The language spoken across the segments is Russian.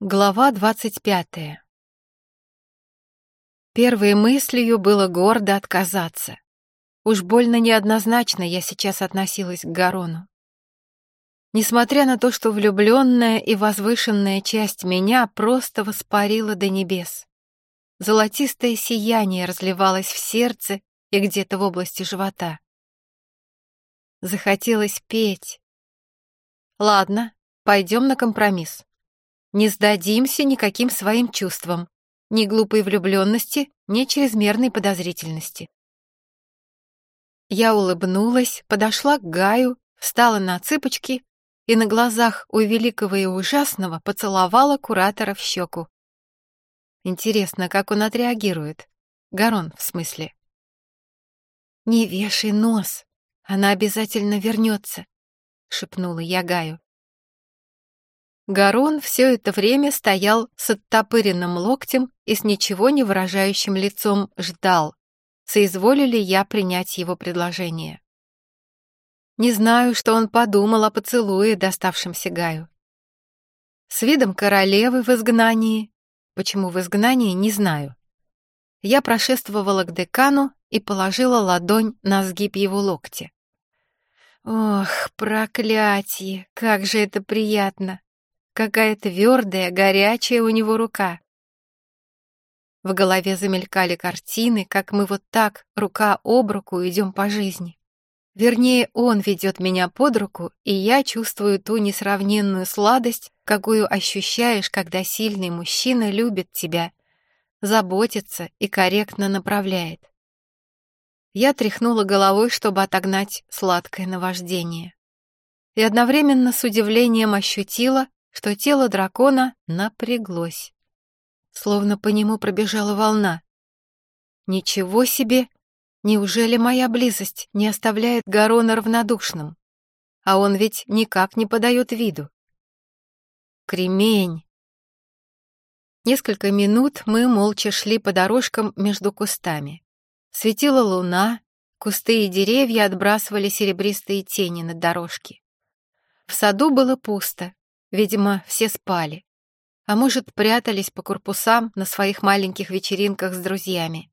Глава двадцать пятая. Первой мыслью было гордо отказаться. Уж больно неоднозначно я сейчас относилась к Гарону. Несмотря на то, что влюбленная и возвышенная часть меня просто воспарила до небес. Золотистое сияние разливалось в сердце и где-то в области живота. Захотелось петь. Ладно, пойдем на компромисс. Не сдадимся никаким своим чувствам, ни глупой влюбленности, ни чрезмерной подозрительности. Я улыбнулась, подошла к Гаю, встала на цыпочки и на глазах у великого и ужасного поцеловала куратора в щеку. Интересно, как он отреагирует. Гарон, в смысле. «Не вешай нос, она обязательно вернется», — шепнула я Гаю. Гарон все это время стоял с оттопыренным локтем и с ничего не выражающим лицом ждал, соизволили я принять его предложение. Не знаю, что он подумал о поцелуе, доставшемся Гаю. С видом королевы в изгнании, почему в изгнании, не знаю. Я прошествовала к декану и положила ладонь на сгиб его локтя. Ох, проклятие, как же это приятно! Какая твердая, горячая у него рука. В голове замелькали картины, как мы вот так, рука об руку, идем по жизни. Вернее, он ведет меня под руку, и я чувствую ту несравненную сладость, какую ощущаешь, когда сильный мужчина любит тебя, заботится и корректно направляет. Я тряхнула головой, чтобы отогнать сладкое наваждение. И одновременно с удивлением ощутила, что тело дракона напряглось. Словно по нему пробежала волна. Ничего себе! Неужели моя близость не оставляет Гарона равнодушным? А он ведь никак не подает виду. Кремень! Несколько минут мы молча шли по дорожкам между кустами. Светила луна, кусты и деревья отбрасывали серебристые тени над дорожки. В саду было пусто, Видимо, все спали. А может, прятались по корпусам на своих маленьких вечеринках с друзьями.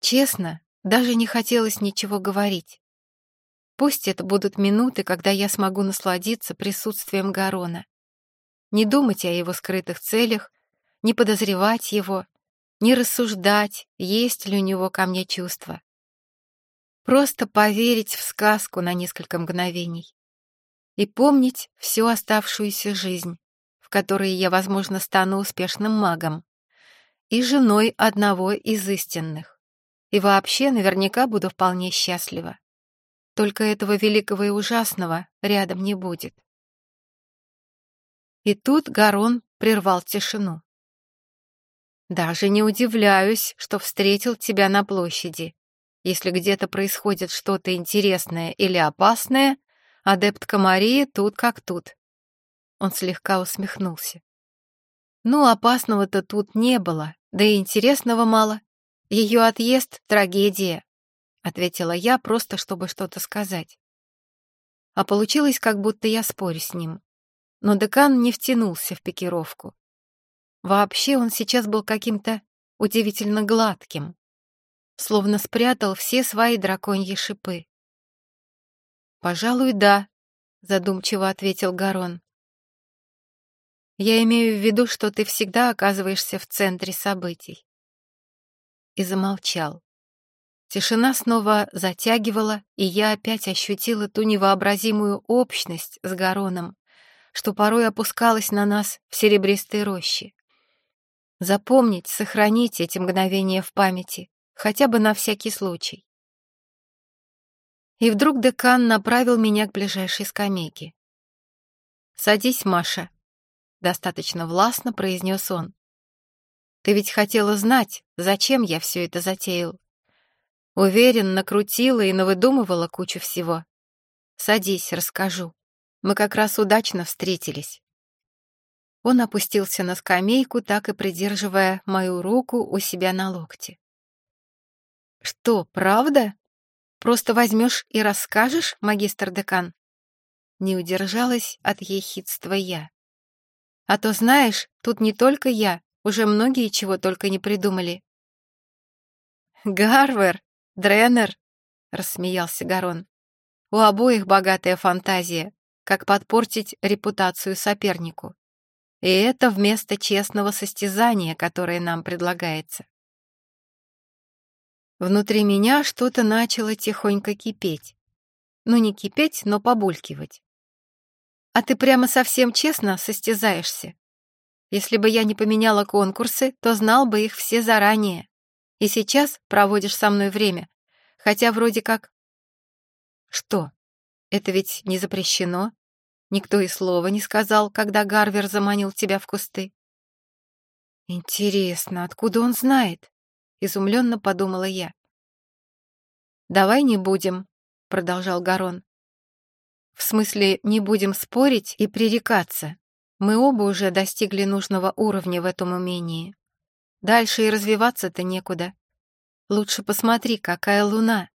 Честно, даже не хотелось ничего говорить. Пусть это будут минуты, когда я смогу насладиться присутствием Гарона. Не думать о его скрытых целях, не подозревать его, не рассуждать, есть ли у него ко мне чувства. Просто поверить в сказку на несколько мгновений и помнить всю оставшуюся жизнь, в которой я, возможно, стану успешным магом и женой одного из истинных. И вообще наверняка буду вполне счастлива. Только этого великого и ужасного рядом не будет. И тут Гарон прервал тишину. «Даже не удивляюсь, что встретил тебя на площади. Если где-то происходит что-то интересное или опасное, Адептка Мария тут как тут. Он слегка усмехнулся. Ну, опасного-то тут не было, да и интересного мало. Ее отъезд — трагедия, — ответила я, просто чтобы что-то сказать. А получилось, как будто я спорю с ним. Но декан не втянулся в пикировку. Вообще он сейчас был каким-то удивительно гладким, словно спрятал все свои драконьи шипы. «Пожалуй, да», — задумчиво ответил Гарон. «Я имею в виду, что ты всегда оказываешься в центре событий». И замолчал. Тишина снова затягивала, и я опять ощутила ту невообразимую общность с Гароном, что порой опускалась на нас в серебристой роще. Запомнить, сохранить эти мгновения в памяти, хотя бы на всякий случай. И вдруг декан направил меня к ближайшей скамейке. «Садись, Маша», — достаточно властно произнес он. «Ты ведь хотела знать, зачем я все это затеял. Уверен, накрутила и навыдумывала кучу всего. Садись, расскажу. Мы как раз удачно встретились». Он опустился на скамейку, так и придерживая мою руку у себя на локте. «Что, правда?» Просто возьмешь и расскажешь, магистр-декан?» Не удержалась от ехидства я. А то, знаешь, тут не только я, уже многие чего только не придумали. «Гарвер, Дренер», — рассмеялся Гарон. «У обоих богатая фантазия, как подпортить репутацию сопернику. И это вместо честного состязания, которое нам предлагается. Внутри меня что-то начало тихонько кипеть. Ну, не кипеть, но побулькивать. А ты прямо совсем честно состязаешься. Если бы я не поменяла конкурсы, то знал бы их все заранее. И сейчас проводишь со мной время, хотя вроде как... Что? Это ведь не запрещено? Никто и слова не сказал, когда Гарвер заманил тебя в кусты. Интересно, откуда он знает? Изумленно подумала я. «Давай не будем», — продолжал Гарон. «В смысле, не будем спорить и пререкаться. Мы оба уже достигли нужного уровня в этом умении. Дальше и развиваться-то некуда. Лучше посмотри, какая луна.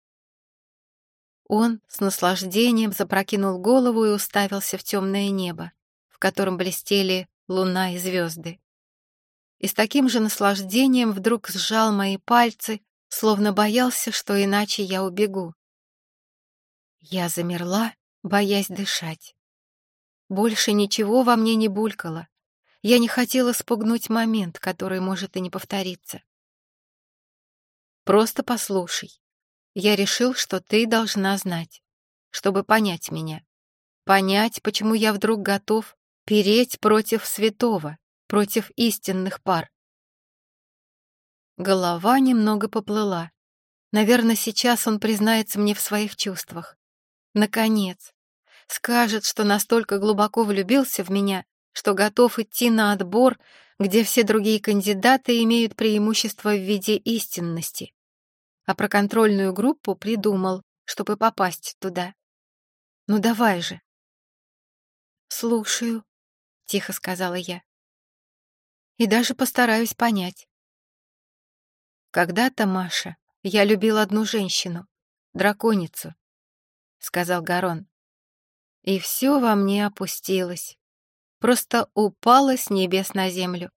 Он с наслаждением запрокинул голову и уставился в темное небо, в котором блестели луна и звезды. И с таким же наслаждением вдруг сжал мои пальцы, словно боялся, что иначе я убегу. Я замерла, боясь дышать. Больше ничего во мне не булькало. Я не хотела спугнуть момент, который может и не повториться. Просто послушай. Я решил, что ты должна знать, чтобы понять меня. Понять, почему я вдруг готов переть против святого, против истинных пар. Голова немного поплыла. Наверное, сейчас он признается мне в своих чувствах. Наконец. Скажет, что настолько глубоко влюбился в меня, что готов идти на отбор, где все другие кандидаты имеют преимущество в виде истинности а про контрольную группу придумал, чтобы попасть туда. Ну давай же. Слушаю, тихо сказала я. И даже постараюсь понять. Когда-то, Маша, я любил одну женщину, драконицу, сказал Гарон. И все во мне опустилось. Просто упало с небес на землю.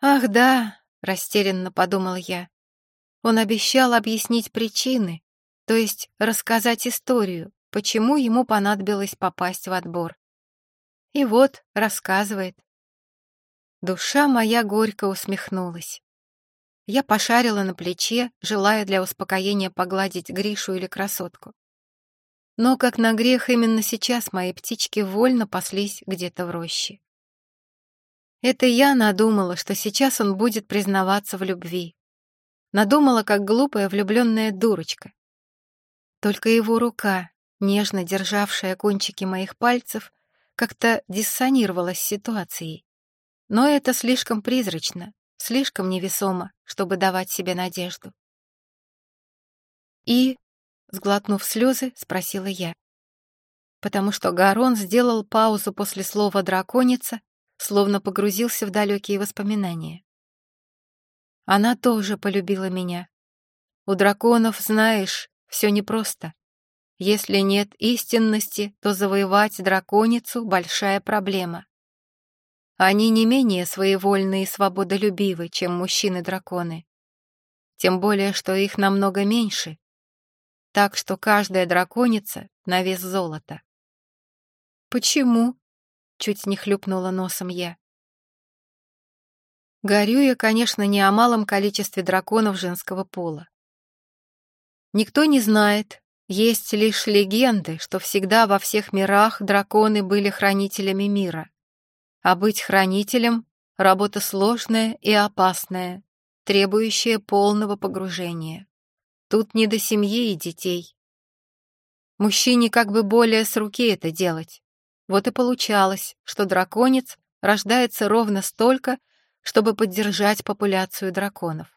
Ах да, растерянно подумал я. Он обещал объяснить причины, то есть рассказать историю, почему ему понадобилось попасть в отбор. И вот рассказывает. Душа моя горько усмехнулась. Я пошарила на плече, желая для успокоения погладить Гришу или красотку. Но, как на грех, именно сейчас мои птички вольно паслись где-то в роще. Это я надумала, что сейчас он будет признаваться в любви, Надумала, как глупая влюбленная дурочка. Только его рука, нежно державшая кончики моих пальцев, как-то диссонировала с ситуацией. Но это слишком призрачно, слишком невесомо, чтобы давать себе надежду. И, сглотнув слезы, спросила я. Потому что Гарон сделал паузу после слова «драконица», словно погрузился в далекие воспоминания. Она тоже полюбила меня. У драконов, знаешь, все непросто. Если нет истинности, то завоевать драконицу — большая проблема. Они не менее своевольны и свободолюбивы, чем мужчины-драконы. Тем более, что их намного меньше. Так что каждая драконица на вес золота. «Почему?» — чуть не хлюпнула носом я. Горю я, конечно, не о малом количестве драконов женского пола. Никто не знает, есть лишь легенды, что всегда во всех мирах драконы были хранителями мира. А быть хранителем — работа сложная и опасная, требующая полного погружения. Тут не до семьи и детей. Мужчине как бы более с руки это делать. Вот и получалось, что драконец рождается ровно столько, чтобы поддержать популяцию драконов.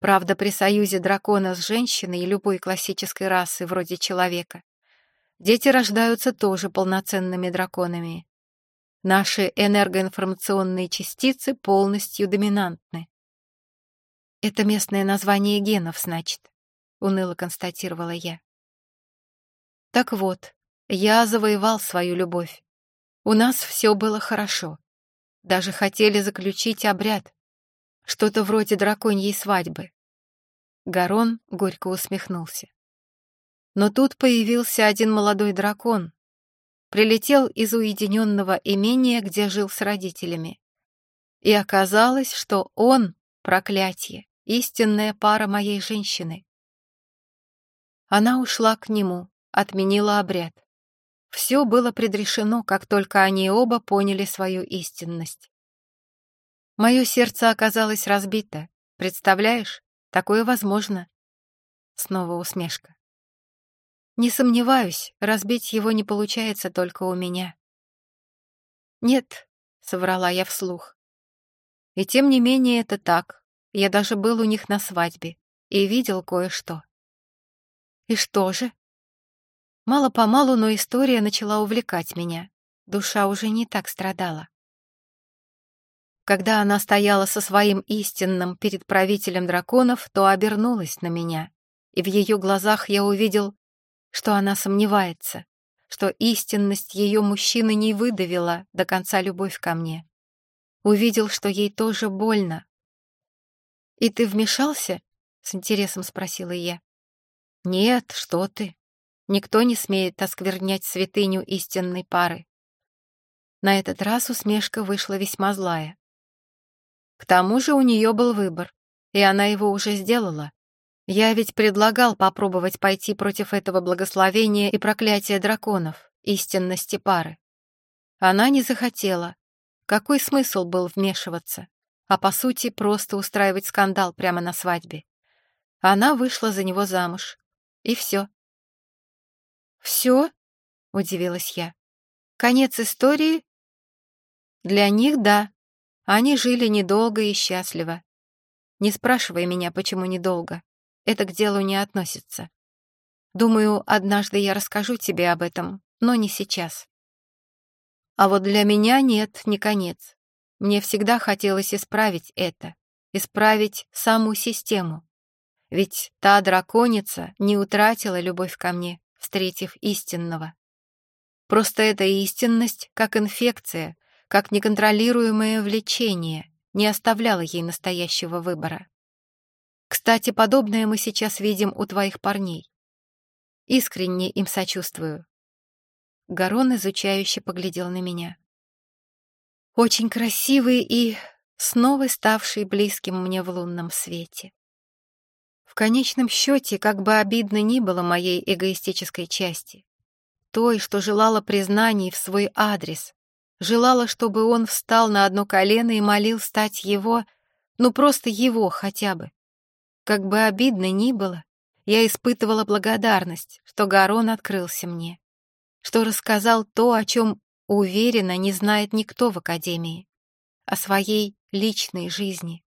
Правда, при союзе дракона с женщиной и любой классической расы вроде человека дети рождаются тоже полноценными драконами. Наши энергоинформационные частицы полностью доминантны. Это местное название генов, значит, уныло констатировала я. Так вот, я завоевал свою любовь. У нас все было хорошо. Даже хотели заключить обряд. Что-то вроде драконьей свадьбы. Гарон горько усмехнулся. Но тут появился один молодой дракон. Прилетел из уединенного имения, где жил с родителями. И оказалось, что он, проклятие, истинная пара моей женщины. Она ушла к нему, отменила обряд. Все было предрешено, как только они оба поняли свою истинность. Мое сердце оказалось разбито. Представляешь, такое возможно. Снова усмешка. Не сомневаюсь, разбить его не получается только у меня. Нет, соврала я вслух. И тем не менее это так. Я даже был у них на свадьбе и видел кое-что. И что же? Мало-помалу, но история начала увлекать меня. Душа уже не так страдала. Когда она стояла со своим истинным перед правителем драконов, то обернулась на меня, и в ее глазах я увидел, что она сомневается, что истинность ее мужчины не выдавила до конца любовь ко мне. Увидел, что ей тоже больно. «И ты вмешался?» — с интересом спросила я. «Нет, что ты. Никто не смеет осквернять святыню истинной пары». На этот раз усмешка вышла весьма злая. К тому же у нее был выбор, и она его уже сделала. Я ведь предлагал попробовать пойти против этого благословения и проклятия драконов, истинности пары. Она не захотела. Какой смысл был вмешиваться? А по сути, просто устраивать скандал прямо на свадьбе. Она вышла за него замуж. И все. «Все?» — удивилась я. «Конец истории?» «Для них — да. Они жили недолго и счастливо. Не спрашивай меня, почему недолго. Это к делу не относится. Думаю, однажды я расскажу тебе об этом, но не сейчас. А вот для меня нет, не конец. Мне всегда хотелось исправить это, исправить саму систему. Ведь та драконица не утратила любовь ко мне, встретив истинного. Просто эта истинность, как инфекция, как неконтролируемое влечение, не оставляло ей настоящего выбора. Кстати, подобное мы сейчас видим у твоих парней. Искренне им сочувствую. Гарон изучающе поглядел на меня. Очень красивый и снова ставший близким мне в лунном свете. В конечном счете, как бы обидно ни было моей эгоистической части, той, что желала признаний в свой адрес, Желала, чтобы он встал на одно колено и молил стать его, ну просто его хотя бы. Как бы обидно ни было, я испытывала благодарность, что Гарон открылся мне, что рассказал то, о чем, уверенно, не знает никто в Академии, о своей личной жизни.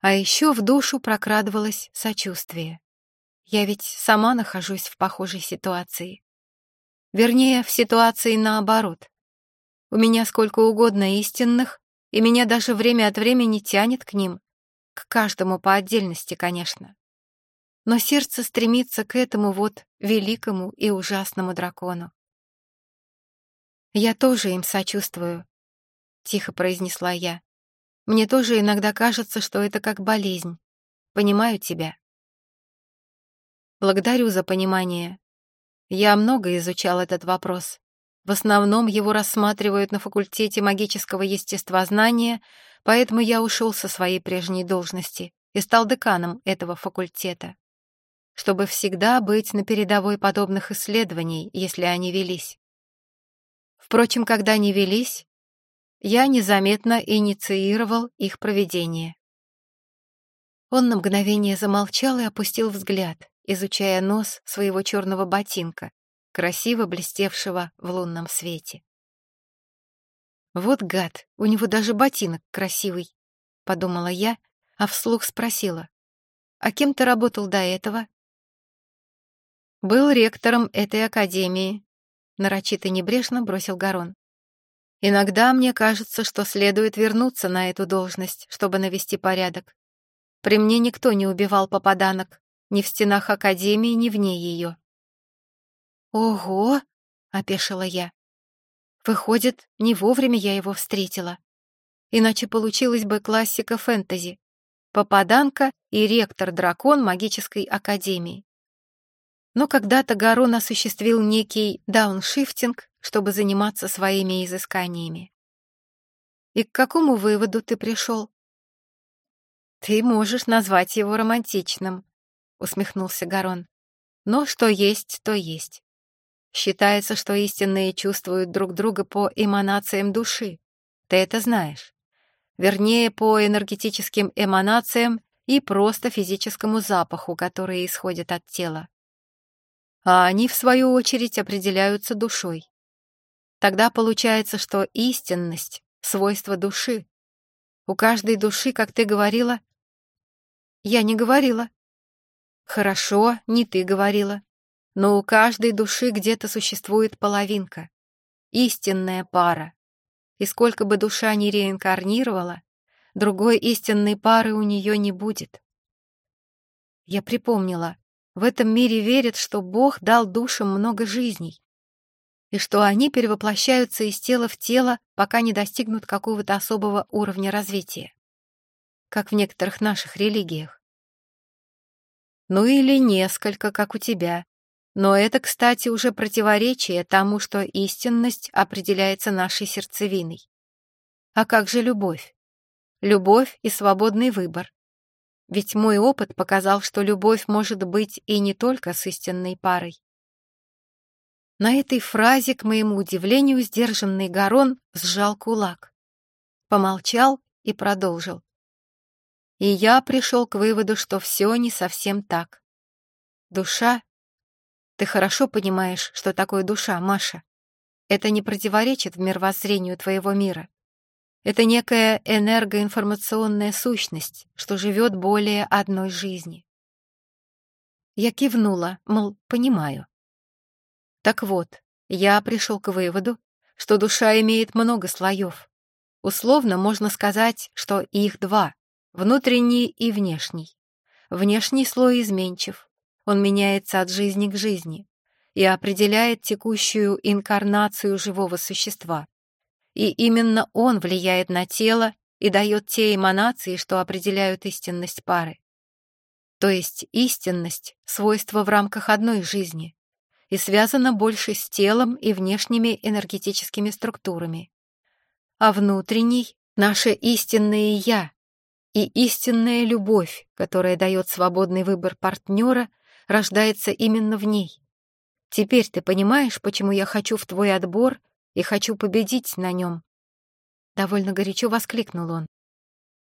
А еще в душу прокрадывалось сочувствие. Я ведь сама нахожусь в похожей ситуации. Вернее, в ситуации наоборот. У меня сколько угодно истинных, и меня даже время от времени тянет к ним. К каждому по отдельности, конечно. Но сердце стремится к этому вот великому и ужасному дракону. «Я тоже им сочувствую», — тихо произнесла я. «Мне тоже иногда кажется, что это как болезнь. Понимаю тебя». «Благодарю за понимание», я много изучал этот вопрос. В основном его рассматривают на факультете магического естествознания, поэтому я ушел со своей прежней должности и стал деканом этого факультета, чтобы всегда быть на передовой подобных исследований, если они велись. Впрочем, когда не велись, я незаметно инициировал их проведение. Он на мгновение замолчал и опустил взгляд, изучая нос своего черного ботинка, красиво блестевшего в лунном свете. «Вот гад, у него даже ботинок красивый», — подумала я, а вслух спросила. «А кем ты работал до этого?» «Был ректором этой академии», — нарочито небрежно бросил Гарон. «Иногда мне кажется, что следует вернуться на эту должность, чтобы навести порядок. При мне никто не убивал попаданок, ни в стенах Академии, ни вне ее. «Ого!» — опешила я. Выходит, не вовремя я его встретила. Иначе получилась бы классика фэнтези. Попаданка и ректор-дракон магической академии. Но когда-то Гарон осуществил некий дауншифтинг, чтобы заниматься своими изысканиями. И к какому выводу ты пришел? Ты можешь назвать его романтичным, усмехнулся Гарон. Но что есть, то есть. Считается, что истинные чувствуют друг друга по эманациям души. Ты это знаешь. Вернее, по энергетическим эманациям и просто физическому запаху, который исходит от тела. А они, в свою очередь, определяются душой. Тогда получается, что истинность — свойство души. У каждой души, как ты говорила... Я не говорила. Хорошо, не ты говорила. Но у каждой души где-то существует половинка. Истинная пара. И сколько бы душа ни реинкарнировала, другой истинной пары у нее не будет. Я припомнила, в этом мире верят, что Бог дал душам много жизней, и что они перевоплощаются из тела в тело, пока не достигнут какого-то особого уровня развития, как в некоторых наших религиях. Ну или несколько, как у тебя. Но это, кстати, уже противоречие тому, что истинность определяется нашей сердцевиной. А как же любовь? Любовь и свободный выбор. Ведь мой опыт показал, что любовь может быть и не только с истинной парой. На этой фразе, к моему удивлению, сдержанный Гарон сжал кулак. Помолчал и продолжил. И я пришел к выводу, что все не совсем так. Душа... Ты хорошо понимаешь, что такое душа, Маша. Это не противоречит мировоззрению твоего мира. Это некая энергоинформационная сущность, что живет более одной жизни. Я кивнула, мол, понимаю. Так вот, я пришел к выводу, что душа имеет много слоев. Условно можно сказать, что их два — внутренний и внешний. Внешний слой изменчив, он меняется от жизни к жизни и определяет текущую инкарнацию живого существа. И именно он влияет на тело и дает те эманации, что определяют истинность пары. То есть истинность — свойство в рамках одной жизни, и связана больше с телом и внешними энергетическими структурами. А внутренний — наше истинное «я» и истинная любовь, которая дает свободный выбор партнера, рождается именно в ней. Теперь ты понимаешь, почему я хочу в твой отбор и хочу победить на нем?» Довольно горячо воскликнул он.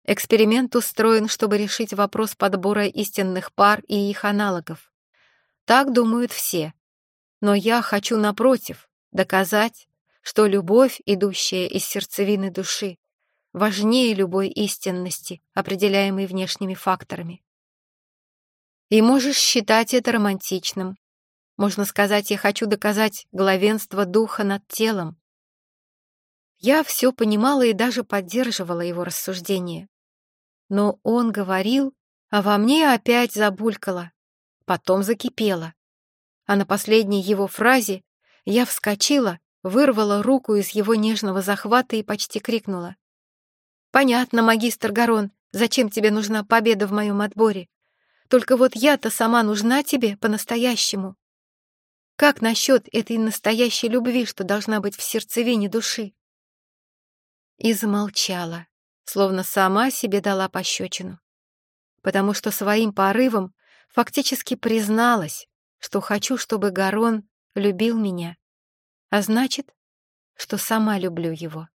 Эксперимент устроен, чтобы решить вопрос подбора истинных пар и их аналогов. Так думают все. Но я хочу, напротив, доказать, что любовь, идущая из сердцевины души, важнее любой истинности, определяемой внешними факторами. И можешь считать это романтичным. Можно сказать, я хочу доказать главенство духа над телом. Я все понимала и даже поддерживала его рассуждения. Но он говорил, а во мне опять забулькало, потом закипело а на последней его фразе я вскочила, вырвала руку из его нежного захвата и почти крикнула. «Понятно, магистр Гарон, зачем тебе нужна победа в моем отборе? Только вот я-то сама нужна тебе по-настоящему. Как насчет этой настоящей любви, что должна быть в сердцевине души?» И замолчала, словно сама себе дала пощечину, потому что своим порывом фактически призналась, что хочу, чтобы Гарон любил меня, а значит, что сама люблю его.